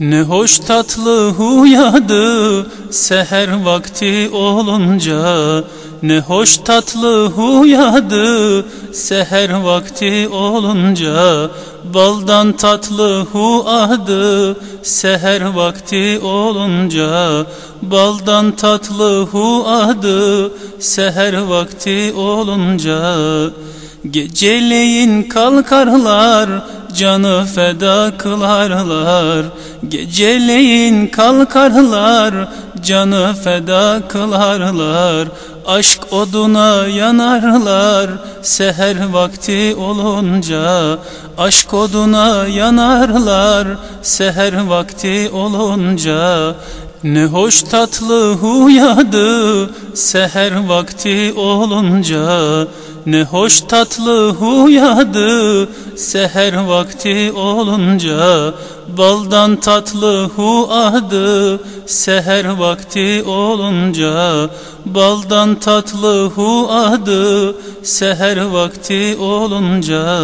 Ne hoş tatlı huyadı seher vakti olunca. Ne hoş tatlı huyadı seher vakti olunca. Baldan tatlı huadı seher vakti olunca. Baldan tatlı huadı seher vakti olunca. Geceleyin kalkarlar canı feda kılarlar. Geceleyin kalkarlar canı feda kılarlar. Aşk oduna yanarlar seher vakti olunca. Aşk oduna yanarlar seher vakti olunca. Ne hoş tatlı huyadı seher vakti olunca Ne hoş tatlı huyadı seher vakti olunca Baldan tatlı huadı seher vakti olunca Baldan tatlı huadı seher vakti olunca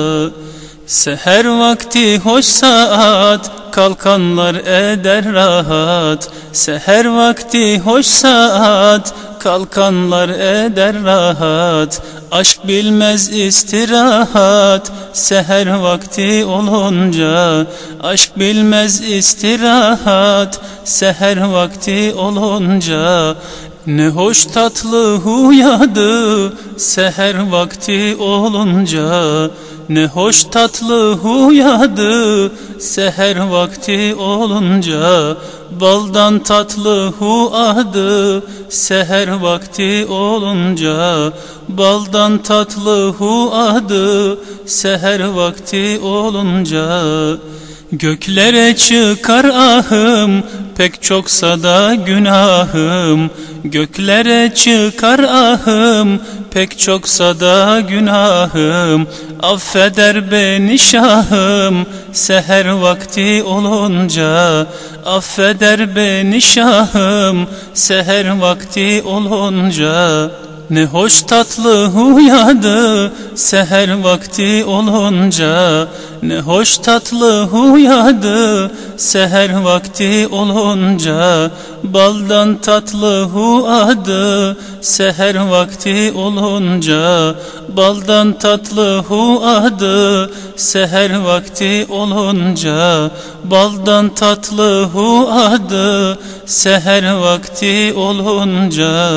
Seher vakti hoş saat kalkanlar eder rahat. Seher vakti hoş saat kalkanlar eder rahat Aşk bilmez istirahat. Seher vakti olunca Aşk bilmez istirahat. Seher vakti olunca ne hoş tatlı huyadı seher vakti olunca. Ne hoş tatlı huyadı seher vakti olunca. Baldan tatlı huadı seher vakti olunca. Baldan tatlı huadı seher vakti olunca. Göklere çıkar ahım pek çoksa da günahım Göklere çıkar ahım. Pek çoksa da günahım Affeder beni şahım. Seher vakti olunca Affeder beni şahım. Seher vakti olunca ne hoş tatlı huyadı seher vakti olunca Ne hoş tatlı huyadı seher vakti olunca Baldan tatlı huadı seher vakti olunca Baldan tatlı huadı seher vakti olunca Baldan tatlı huadı seher vakti olunca